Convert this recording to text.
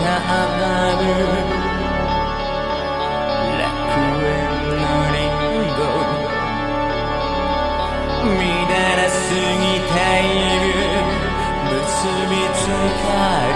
触れたある楽園のリンゴ。乱らすぎたいる。結びつかる